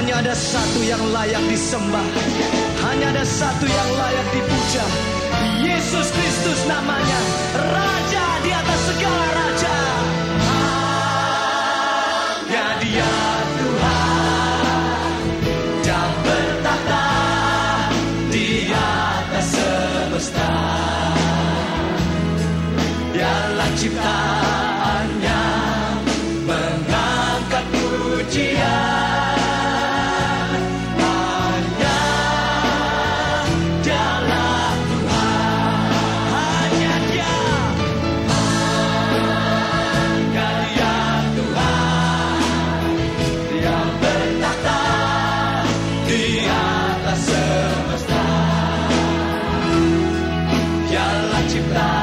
Hanya ada satu yang layak disembah. Hanya ada satu yang layak dipuja. Yesus Kristus namanya. Raja di atas segala raja. Hanya dia Tuhan. Yang bertata di atas semesta. Dialah ciptaan galatibrar.